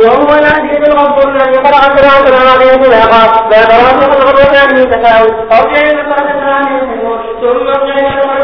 وهو العزيز الغفور الذي قد عبر عن العظيم سلاقا فيترى في خلق الرحمن من تشاء أو في علم فرد العالم ثم أرجع إلى خلق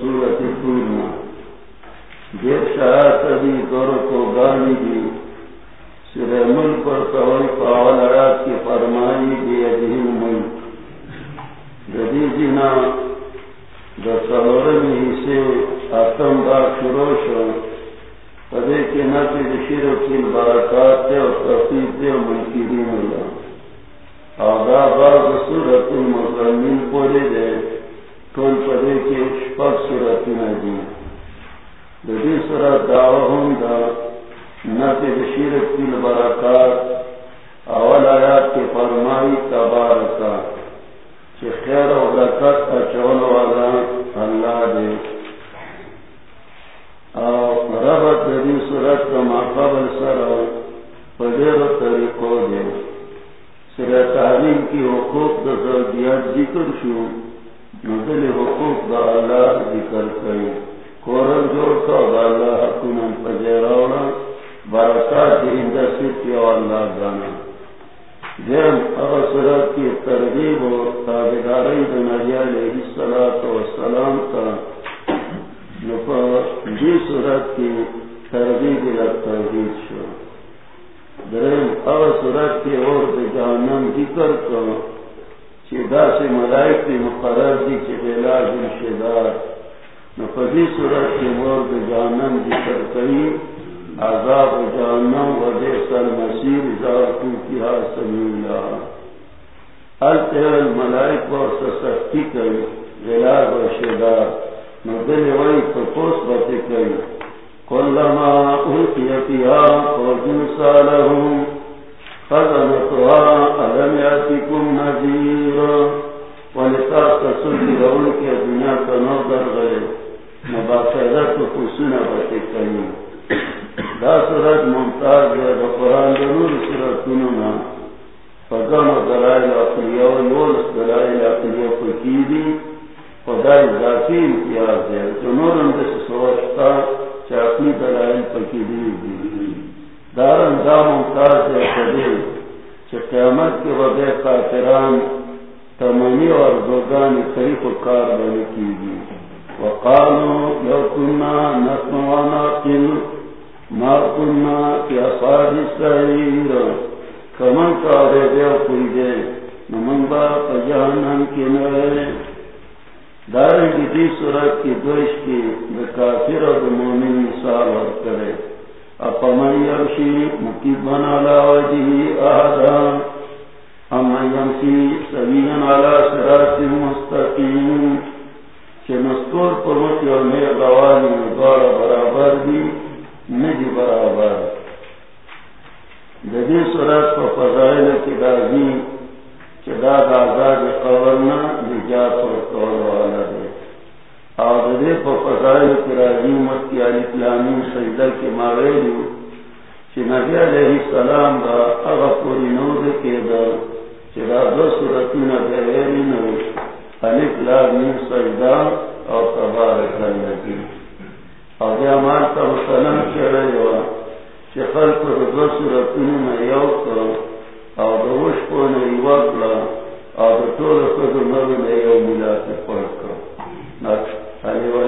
سورت پورنا دیر شاعت دی دور کو گانی دی سر ملک پر سوال پاول اراد کی فرمائی دی ادہیم ملک جدی جنا دسالورمی حصے اتم بار شروع پدے کے نفی دشیر کی برکات دے اور تفیق دے ملکی دی ملا. آگا بعض صورت المزمین پورے دے ٹول پدے کے شپک صورت ندی ددی صورت دعوہ ہم دا نفی دشیر کی برکات اول آیات کے فرمائی تبارکا چی خیر و برکت اچول والا اللہ دے ربط دی صورت کا مقابل سر پدیر طریقوں دے سر تعلیم کی حقوق دا زوجیات ذکر شو. نزل حقوق دا اللہ ذکر کئی. کورن جوڑ کا دا اللہ حکومن پجیراونا برکات جی اندہ ستی و اللہ جانا. جیم اغسرات کی ترغیب و تابداری دا نبی علیہ السلام تا. جی صورت کی ترغیب یا ترغیب شو. درم اغا صورت کی اور جہنم ذکر کو چیدا سے ملائک کی مقرر دی چی علاج شدار نفذی صورت کی اور جہنم ذکر کئی عذاب جہنم و دیس المسیر ذاتو کیا سمیلا التہر الملائک و سسختی کئی علاج و شدار مدل وی تپوس بتے کئی کلما اوتی فیہا فوجن امتیاز ہے جو نور اندس سوچتا دلائل پکی دی. دی دار انجام ممتاز ہے خدی کہ قیامت کے وغیر کافران تمنی اور دوگان خریف و کار بنی کی گی وقالوا لو كنا نسمع ونعقل ما كنا في أصحاب السعير کمن کا رے دے کوئی دے، نمن با پجہنم کے نئے دار کی صورت کی دوش کی کافر اور مومن مثال اور کرے اپمن یمشی مکیبن علی وجهه احدا اما یمشی سویا علی صراط مستور برابر بھی نہیں برابر. جدی سورت کو فضائل کی دازی چدا آزاد قبرنا نجات اور طول والا دے اور جدی کو فضائل کی راضی کی علی اسلامی سجدہ کی ماویلی کہ نبی علیہ السلام دا اغا پوری نوز کے دا چدا دو سورتی نبی علیہ نوز الف لام سجدہ اور تبارک الذی اور یہ ہمارا وسلم کہہ رہے ہو کہ خلق دو سورتوں میں یو کو اور دوش کو نے یوکلا اور تو کو دو نو نے یو ملا کے پڑھ کر نقش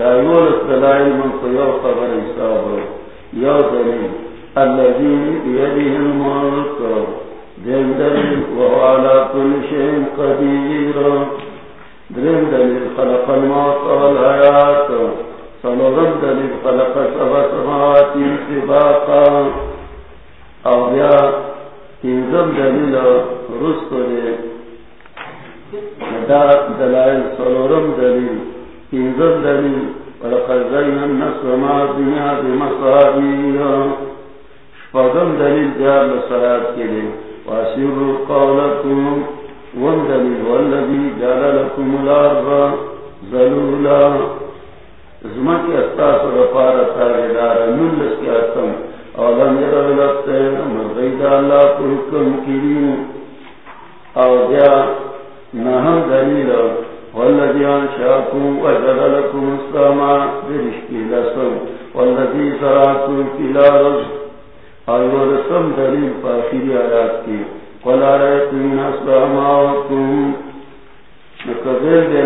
دا غولس دلائل من خبر حساب یو دلیل. دین دلیل. وهو على كل شيء قدير دلیل خلق الموت والحیات. دلیل خلق سبا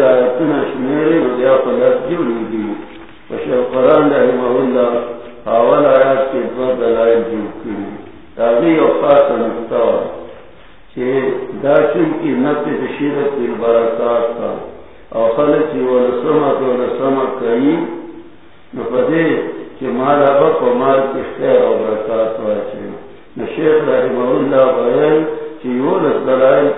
آیتنا دی قرآن رحمہ اللہ اول آیات کے دو دلائل جوڑ کری تاغی چھے کی نفت شیرت بالبرکات کا او خلچی کئی نفدے کہ مالا بک و مال کی خیر و برکات واچے نشیخ رحمہ اللہ بیان دلائل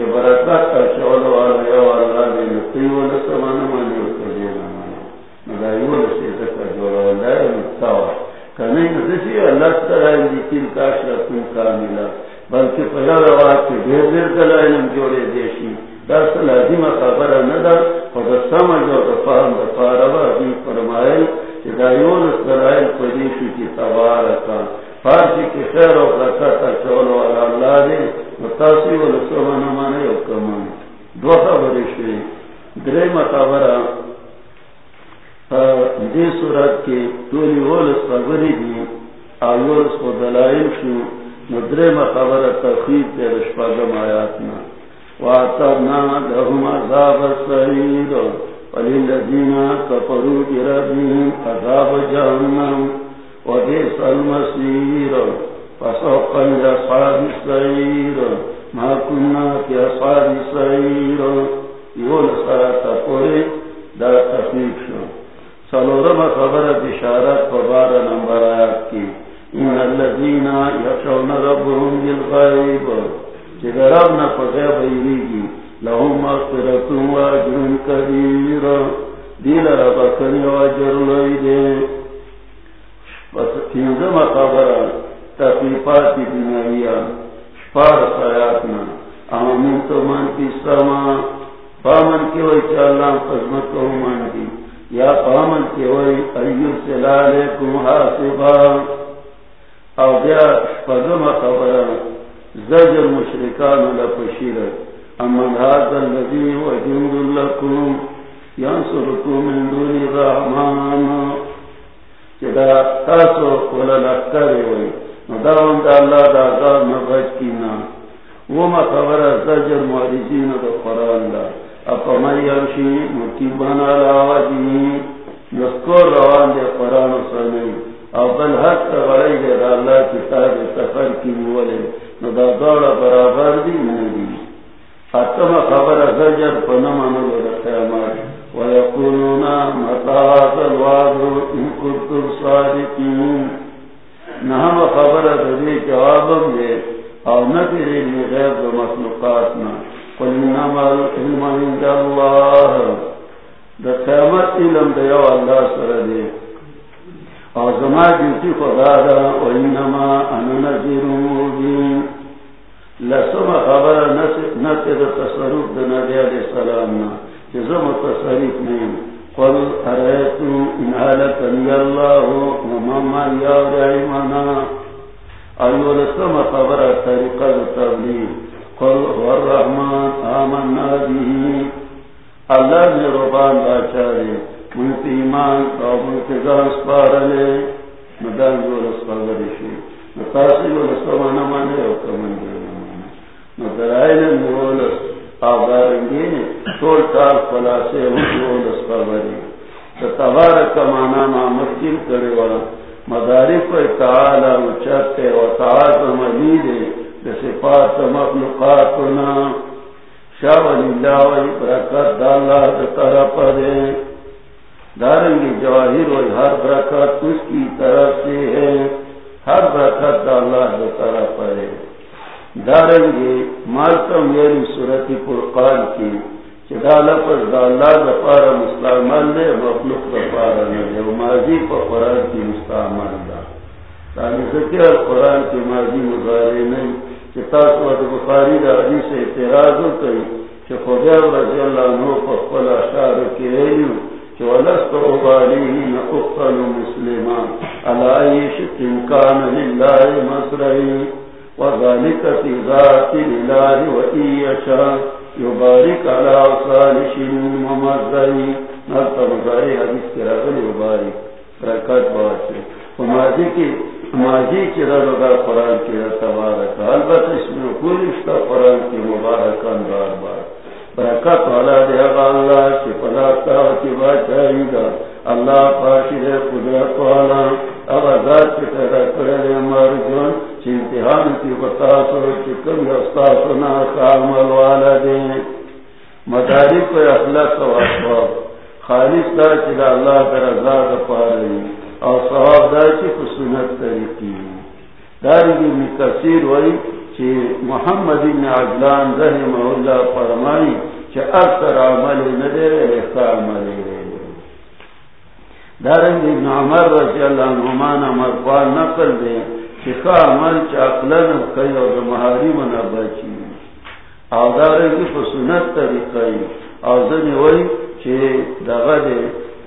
چی برکات کا شعول والا یا والا دی نقیول سمانا مانی وکردینا مانا مدائیولس ایتکا جولا والا یا مستاوا کنی ندسی اللہ ترائل دی تیل کاشرتن کاملا بلکہ پہلا روات کے دیر دیر دلائل ہم جوڑے دیشی۔ دست لازم خبر ندا خود سمجھ و دفاهم دفاروا دی فرمائل چی دائیولس دلائل قدیشی کی تبارکا فارسی کی خیر و برکت چول والا اللہ دے متاسی و لسومان مانے و کمان دو خبری شوی درے مطابرہ دی صورت کی تولی ولس خبری دی آیولس و دلائل شو ندرے مطابرہ تخیب دے رشپاگم آیاتنا واترنا لهم عذاب السعید وللذین کفروا بربهم عذاب جہنم۔ وبئس المصير فسوقا لأصحاب السعير ما كنا في أصحاب السعير يقول صلاة قري دا تخفيف شو سلورم خبر بشارت فبار نمبر آيات کی ان الذين يخشون ربهم بالغيب جگرابنا فغيب يريگي لهم مغفرة واجر كبير ديل ربكني واجر لئيده بس تینزم خبر شریفات کی دنیا پار خیاتنا آمین تو من کی سما پامن کی وی چاللہ قسمت کو من کی یا پامن کی وی ایو سلالیکم حاسبا۔ او بیا شپگم خبر زجر مشرکان لپشیر امن هذا الذي وجود لكم ينصركم من دون الرحمن چدا تاسو ولا لکر دا دا عذاب وما خبر زجر معرضین دا قرآن دا اپا مکیبان علا روان دے قرآن سنی او بل حق دے دا کتاب سفر کی مولے نو دا دوڑا برابر دی خبر زجر پنمانو دا قیامات ويقولون متى هذا الوعد إن كنتم صادقين نعم خبر ذي جوابا لي أو ندري لغير مخلوقاتنا قل إنما العلم عند الله۔ دا قیامت علم دا یو اللہ سر دے۔ اور زما جوتی خدا دا۔ و انما انا نذیر مبین لسم خبر نسد تصرف دا نبی علیہ السلام تصریف نہیں قل ارائیتو ان حالتنی اللہ وماما ایو لسم خبر طریقہ تبلیغ قل آمنا اللہ نے ربان باچارے من ایمان پارلے. مدان جو گرشی نتاسی جو مانا مانے کمن جو مانا مولس ٹول ٹال فلاسے تبارک مانا نا مسکن کرے والا مداری کو تعالی اچھتے و تعاظم علیدے جیسے پات مخلوقاتنا. شاہ ولی اللہ وی برکت دا اللہ دا طرف دے دارنگی جواہر وی ہر برکت اس کی طرف سے ہے ہر برکت دا اللہ دا طرف دے دارنگی مالتم یعنی صورت فرقان کی چدا لفظ دا اللہ دفار مستعمل دے مخلوق دفار و ماضی پا قرآن کی مستعمل دا۔ تانی قرآن کی ماضی مظاہرے نہیں چتا سوات بخاری دا حدیث اعتراض ہو کئی چھ رضی اللہ عنہ پا اشار چھ ولست مسلمان۔ علائی شکن کان للہ ذات يبارك على صالح ومزعي نرطة مزعي حديث كراغل يبارك. بركات باشر وماضي کی ماضی کی رضا قرآن کی تبارک. البت اس میں کل اشتا قرآن کی مبارکان بار بار. برکت والا دے اللہ کی پلا کی بچائی گا اللہ پاشی دے قدرت والا، اب ذات کی پیدا کرے ہمارے جون امتحان کی بتاسو چکم استاسو نا کامل والا دے۔ مداری کو اخلاق و اسباب خالص دا چلا اللہ در ازاد پا رہی اور صحاب دا چی خسونت طریقی داری بھی مکسیر ہوئی چی محمد ابن عجلان رحم اللہ فرمائی چی اکثر عمل ندے رہے عمل رہے دارنگ ابن عمر رضی اللہ عنہ مرفان نقل دے چکا عمل چاکلن کئی او دا محاری منا بچی او دارنگی پا سنت طریقی او زنی وی چی دغا دے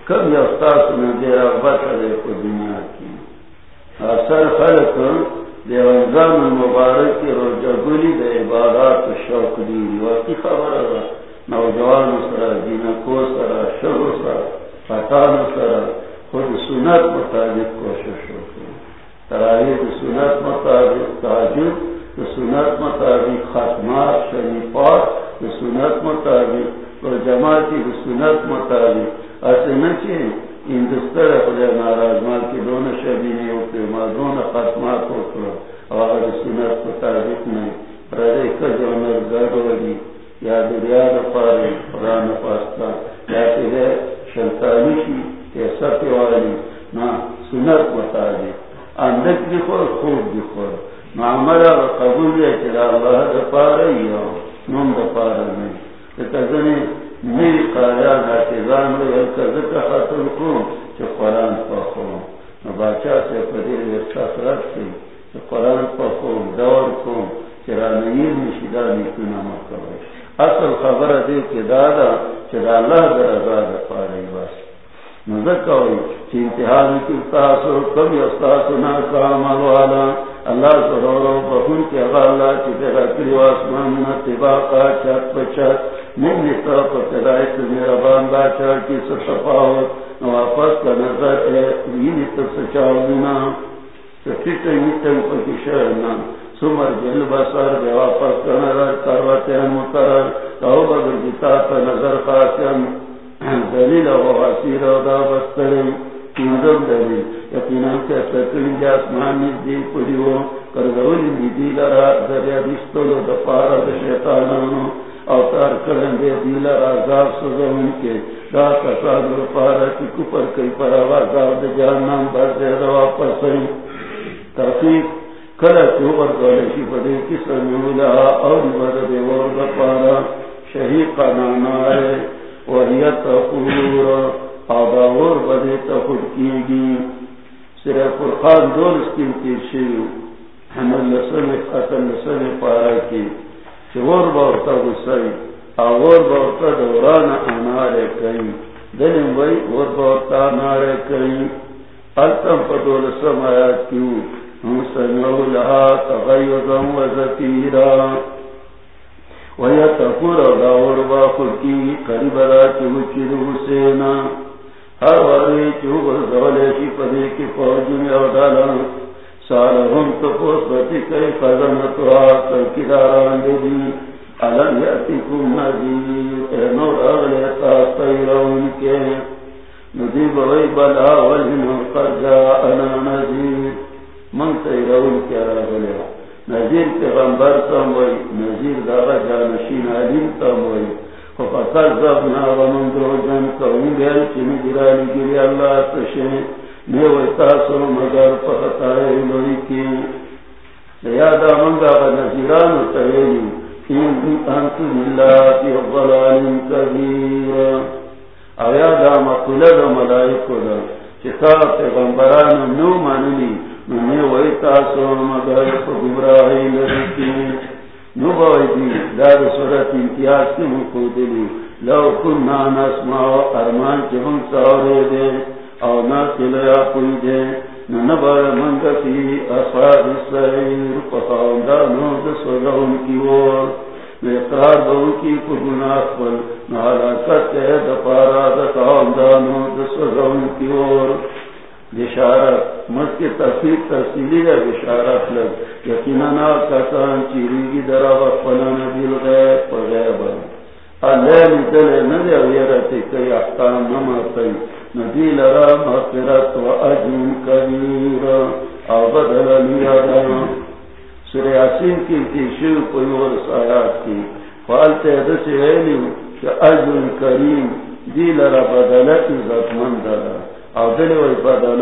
کم یفتاس ندی رغبت دے پا دنیا کی. اثر خلق دے رمضان المبارک رو جگلی دے عبادات شوق دی وقتی خبر دا نوجوان سرا جینکو سرا شغل سرا. فتان سرا خود سنت مطابق کوشش ہوتی تراہی سنت مطابق تاجد سنت مطابق ختمات شریفات سنت مطابق، اور جماعتی سنت مطابق۔ ایسے نہ چاہیے ہندوستر خدا ناراض مال کی دونوں شبی نہیں ہوتے ماں دونوں ختمات ہوتے اور سنت مطابق نہیں رضے کا جو گڑ ہوگی۔ یا دریا پارے قرآن پاستا یا پھر شنتالیسی یا سب والی نہ سنت مطابق اندک بھی خور خوب بھی خور معمرہ و قبول ہے چرا اللہ دا ہو دا کزنی میری خاطر کو چو قرآن پا سے پدیر چو قرآن پا دور چرا نیر نشیدہ اصل خبر دے کہ دادا چرا اللہ در ازاد پارئی بس نزکوئی چی انتحان کی استاسو استاسو ناکام الوالا اللہ ضرورو بخون کی اغالا چی پیدا کری واسمان نتباقا چت پچت میرا باندہ چا کی ستفاوت واپس کا نظر ہے، یہ تو سچاؤ سمر جل بسر واپس کا نظر کروتے مقرر۔ تو بگر جتا کا نظر خاتم دلیل و حسیر و دا بسترم کیندم دلیل یقینا کہ اسمان لرا دریا شیطانانو دا پر بر ور شہید کا نانا ہے آباور بدے تخد کی گی صرف فرقان دول اسکیم کی شیو حمل لسن قتل لسن پارا کی۔ چور بورتا گسائی اور بورتا دوران انارے کئی دلیم وی اور بورتا انارے کئی التم پدول سمایات کیو ہم سمیعو لہا تغیظا و زتیرا ویتقور داور باخر کی قریب دا چیو چیدو حسینا ہر وردی چیو بزدولیشی پدے کی فوجن او دالا سالهم تپوس بتی کئی خزنتو آتر کداران دی۔ علم یعتکم نزیر اینور اغلیتا تیرون کے۔ ندیب وی بلا ولن قد جاءنا نزیر من تیرون کے راغلے نزیر پیغمبر تم وی نزیر داغا جانشین علیم تم وی فقط ومن کون بیل چنی گرالی گری اللہ تاسو مگر پختائے لوئی کی منگا بنزیران ان انتو اللہ فی کبیر مقلد ملائکو دا چتا پیغمبران نو تاسو مگر لوئی کی نو دار صورت امتیاز کی مقودلی لو کننا ارمان چی ہم سورے دے او کوئی دے اصحاب السعیر پخاندانو کی وور اقرار بہو کی کو پر ہے دپارا کی بشارت کی تفصیلی ہے بشارت لگ. یقینا کسان چیری کی درا وقفنا دل غیب پر غیب اللہ کئی احکام مغفرت و کبیر. او بدل لیادا یاسین کی تیشو پیور سایات کی فالتے دسی کہ کریم دی لرا بدلت عزت مند لرا او دلی وی بدل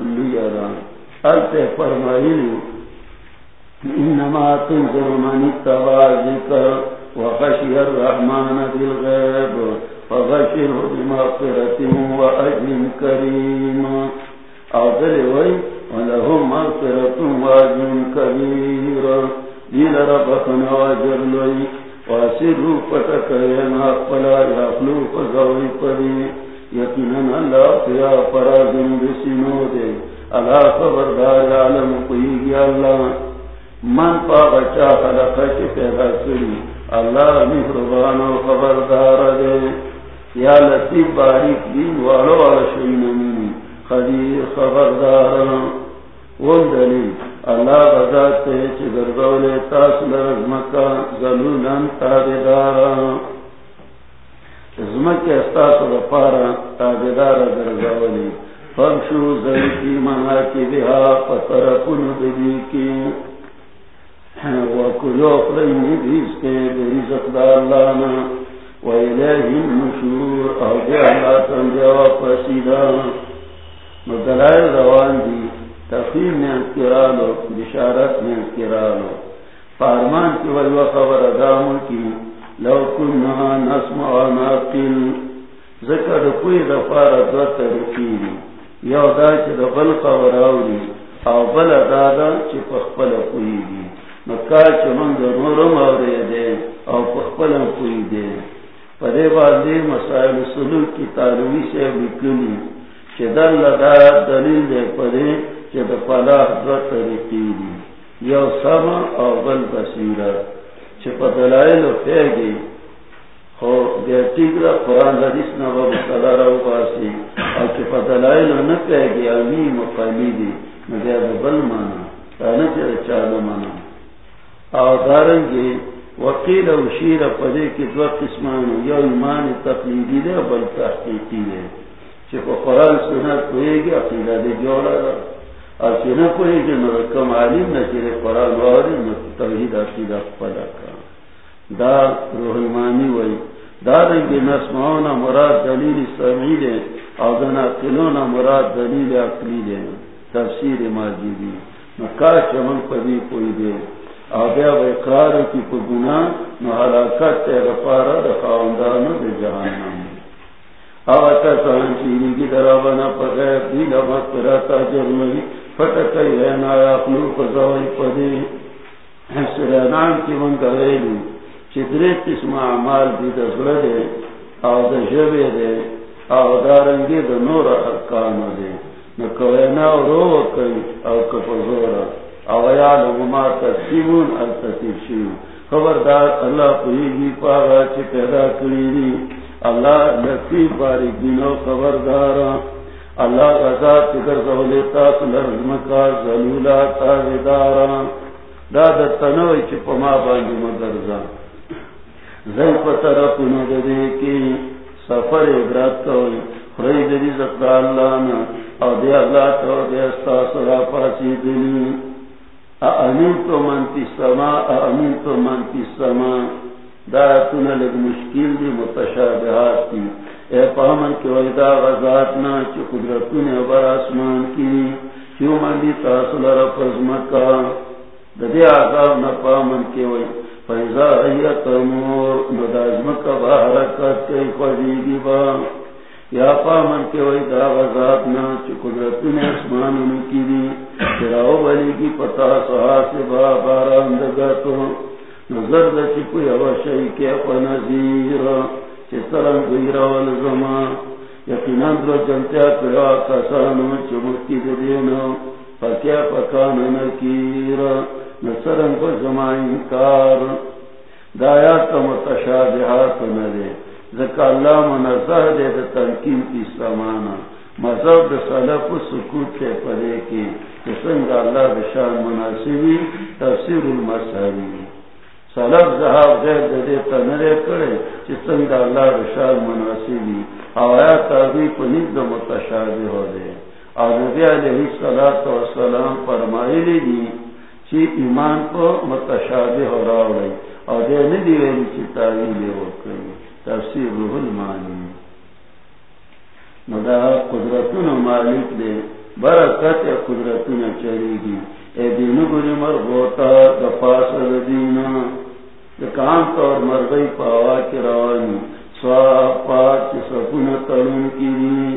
لیادا التے انما تنظر من اتبع ذکر وخشی الرحمن بالغیب فغشره بمغفرة وأجل كريم. أعطل وي ولهم مغفرة وأجل كبير. دين ربكنا وأجر لي واسروا فتكينا أقبلا يخلو فزوي قدي يقينا الله فيا فراغ بسنود ألا خبردار يعلم قيق الله. من پا پاغچا خلق پیدا کری، اللہ مہربان و خبردار دے۔ یا لطیف باریک دین والو والا شئی خدیر خبردار ون دلیل، اللہ بذات تے چی گردول تاس لرزمکا ظلولن تابدار زمک استاس رفارا تابدار گردولی فمشو زیتی مناکی بها فترکن دبی کی۔ وکلو اخرین بیستے برزق دا اللہ نا وإليه النشور أو جعلات جواب فسيدا مدلائل روان دي تفهيم من اذكرالو بشارت من اذكرالو فارمان کی ویو خبر ادامو کی لو کننا نسمع ناقل ذکر کوئی دفار دو ترکیلی یو دا چی دفل خبر آوری، او بل دادا چی پخپل پوئی دی۔ مکا چی من نورم آوری دے او پخپل پوئی دے. پدے باندے مسائل سلوک کی تاروی سے بکلی چی دل لدا دلیل دے پدے چی دا فلاح دو طریقی دی. یو سما او بل بصیرت چی پدلائل فیگی. خو ٹھیک قرآن حدیث نہ وہ مسئلہ رہو باسی اور چی پدلائل نہ فیگی امی مقامی دی. بل مانا. چالو مانا. او دارنگی وقیل او شیر پدے کی دو قسمان یو ایمان تقلیدی دے بل تحقیقی دے، چی پا قرآن سنت کوئے گی عقیدہ دے جوڑا دا۔ اور چی نہ کوئے گی نو کم علیم نہ چیرے قرآن واری، نو توحید عقیدہ پدا کا۔ دا روح ایمانی وئی۔ دارنگی نسمعونا مراد دلیل سمعی دے او دنا قلونا مراد دلیل عقلی دے۔ تفسیر ماجیبی نکا چمن پدی کوئی دے۔ آبیا اقرار کی کو گنا نو حلاکت آتا سان کی درابنا پغیر دی لمت پراتا جرمئی رہنا اپنو پدی سرانان کی من گویلو چدری قسم اعمال دی دزل دے او دا دے او دارنگی دا نور دے. نو کوینا رو کئی او کپزورا او یعلم ما تسیمون التسیب شیو خبردار اللہ پویگی پاگا چی پیدا کریدی. اللہ لطیف بارک دینو خبردار اللہ غزا تکر زولیتا سلرزمکا زلولا تاویدارا دا دا تنوی چی پما بانگی مدرزا. زی پتر پنو دے کی سفر عبرت کوئی خرید رزق دا اللہ نا او دے اللہ تو دے استاس را پاسی دلی. امین تو من پی سما امین تو من پی سما دا تن لگ مشکل دی متشابہات کی اے پامن کے ویدا غزات نا، چی قدرتون ابر آسمان کی. چیو من دی تاصل را پزمکا دا دے آقاب نا پامن کے وی. فیضا ایت امور ندازمکا بحرکت کئی خودی با. یا پامن کے وی دا غزات نا چی قدرتون اسمان ان کی دی۔ چراو بلی کی پتا سہا سے با باران دگتو نظر دا چی کوئی اوشای کے پا نظیر چی سرم گویرا والزما یقینان درو جنتیا کرا کسانو چی مکی دینا پکیا پکان نکیر نسرم کو زما انکار۔ دایات متشابہات ندے ذکا اللہ منظر دے دا تنکیم کی سمانا مذہب دا صلف و سکوت کے پدے کی جسنگ اللہ بشان مناسبی، تفسیر المسحری صلف زہاب غیر دے دے تنرے کرے جسنگ اللہ بشان مناسبی۔ آیا تابی پنید دا متشابہ ہو دے۔ آدھوی علیہ السلام فرمائی لی دی، چی ایمان کو متشابہ ہو رہا ہوئی اور دے ندی ویلی چی تاویلے ہو کری تفسیر روح المانی مدا قدرتون مالک دے، برکت قدرتون چری گی اے دین گری مر ہوتا دفاس دینا۔ کام طور مرغئی پاوا کی روانی۔ سوا پاک کی سکون تلون کی دی۔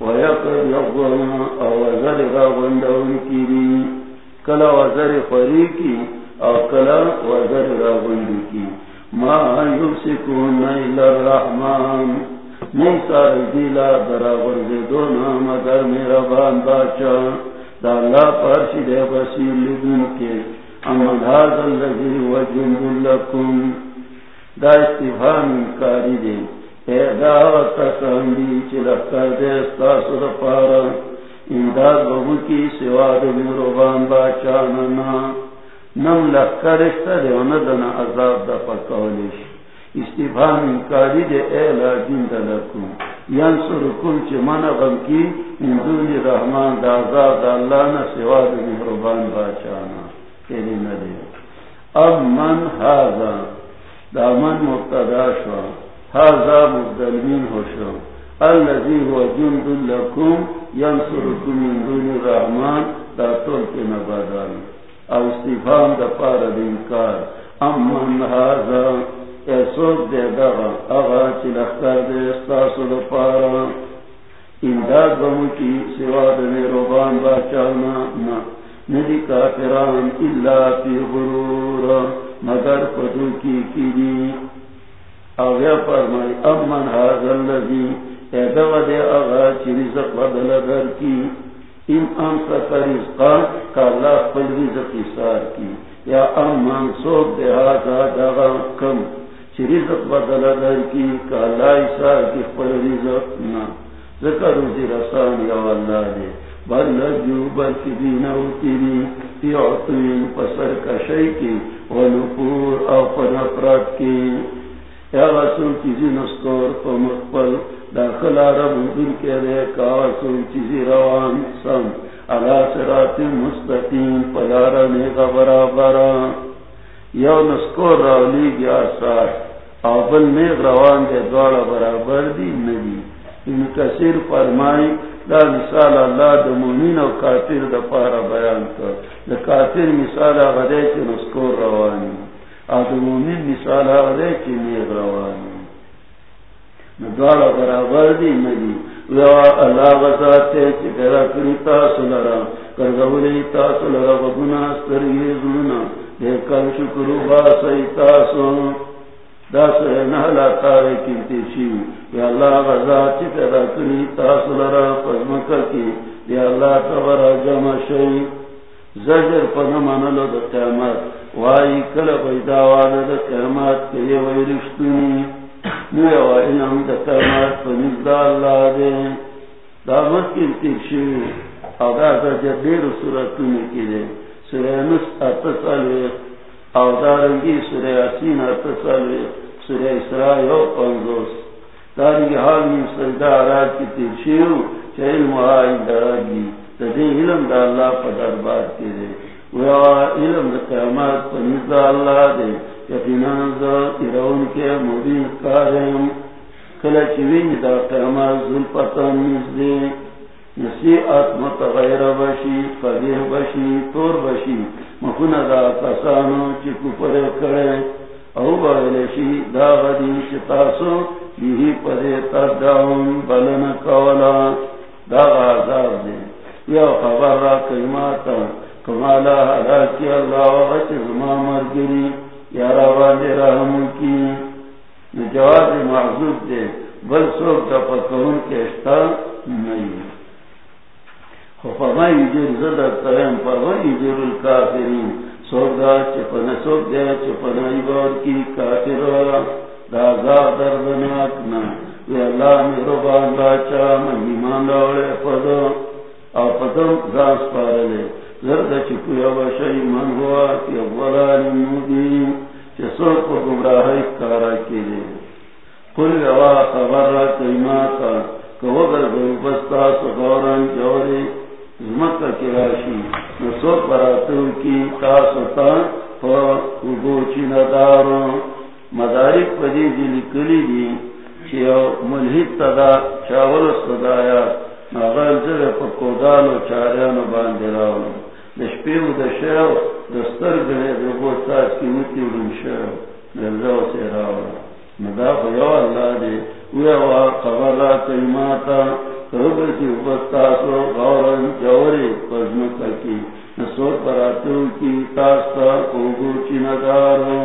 ویقر یقونا او وزر غاوندون کی دی۔ کلا وزر فریقی او کلا وزر غاوندون کی۔ دی ما یمسکون الا الرحمن. نہیں دیلا برابر دونا مگر میرا بان باچا. دا اللہ دے بسیر لدن کے. امد حاض اللذی وجند لکم دا استفان انکاری دے. اے دعوت تساندی چلک کر دے استاس دا پارا امداد بہو کی سوا دے میرا بان باچا ننا. نم لکرشتا دے وندنا عذاب دا پکولیش استفان انکاری دے اے لا جند لکم. ینصرکم چی من غم کی، من دون رحمان دا عذاب دا اللہ نا سوا دا محربان باچانا. تیری ندے. اب من حاضا، دا من مبتدا شوا حاضا مبدلین ہو شوا اللذی هو جند لکم ینصرکم من دون رحمان، دا طول کے نبادان. او استفان دا پارا دنکار ام من حاضا ایسوک دے دغا. اغا چی لخکر دے استاسو دا پارا. امداد بمو کی سوا دنے روبان باچانا ندی کافران اللہ فی غرور. مگر پدو کی کی دی آگیا فرمائی امن حاضر لذی ایدو دے آغا چی رزق بدل در کی. ان ام سکا رزقا کا اللہ پل رزق سار کی یا امن سوک دے حاضا داغا کم۔ چی رزق بدل در کی، کا اللہ سار کی پل رزق نا۔ ذکر روزی رسان یا اللہ دے۔ بل لجو بلکی دینا تیری فی عطوین پسر کشی کی۔ ونپور او پنفرد کی۔ یا غسل چیزی نسکور پا مقبل۔ داخل عرب دن کے دے کاسل چیزی روان سم علا سرات مستقیم، پلارا نیغا برابرا یو نسکور راولی گیا ساتھ او بل نیغ روان دے دوارا برابر دی ندی۔ ان کثیر فرمائی دا مثال اللہ دا مومین و کافر دا پارا بیان کر۔ دا کافر مثال آغدے چی نسکور روانی۔ آ دا مومین مثال آغدے چی نیغ روانی۔ ندوالا برابر دی ندی. ویوا اللہ غزاتے چی پیدا کری تاسو لرا. کرگولی تاسو لرا وگنا سترگی زلنا دیکھل شکرو باسی تاسو. دا سوئے نحلا تارے کی شیو یا اللہ غزا چی پیدا کری تاسو لرا. پزمکر کی. یا اللہ تبرا جمع شئی. زجر پنمانلو دا قیامت. وائی کل بیداوانا دا قیامت کئی وی رشتونی. اللہ دے دامت کی تیر شیو آگا زجر دیر سورتونی کی دے سورہ نس اتسالویت او دارنگی سورہ اتسالوی سورہ پنزوس حال آراد کی علم دا اللہ پا دربار کی دے ویا علم دا قیامات اللہ دے۔ یقینان کے مبین کارم دا متغیر بشی قبیح بشی، طور بشی، مخون دا کسانو چی کپر کرے، او دا غدی تدعون بلن کولا، دا غازاب دے۔ یا خبر را قیماتا کمالا حلاکی اللہ وغچ زمان مرگری یا روان رحم کی جواب معذوب دے، بل سوک دا کے اشتا نہیں۔ فرمائی جر فرمائی جر الکافرین چپنا سوک دے چپنا عباد کی کافر اللہ، مہربان، باچا پدو پدم زاس پارلے۔ زرد چکو یا بشای من ہوا کی اولان مبین چه سوک پا گمراہی کارا کی دے قل یوا خبر را کئیماتا کہ وگر بستا سغوران جوری مکہ کی راشی. نسو براتو کی تاستا فوچی ندارو. مدارک پدی جلی کلی دی چیو ملحید تدا چاول صدایا ناغل زر پا کودالو چاریانو باندی راولو دشپیو دشیو دستر گنے دو تاس کی متی ورن شیو. نرزاو سی راولو مدا خیو اللہ دے اویا وا قبرات ایماتا تغبر کی کلماتا غورن جوری پزمکا کی نصور پراتو کی تاستا اوگو چی ندارو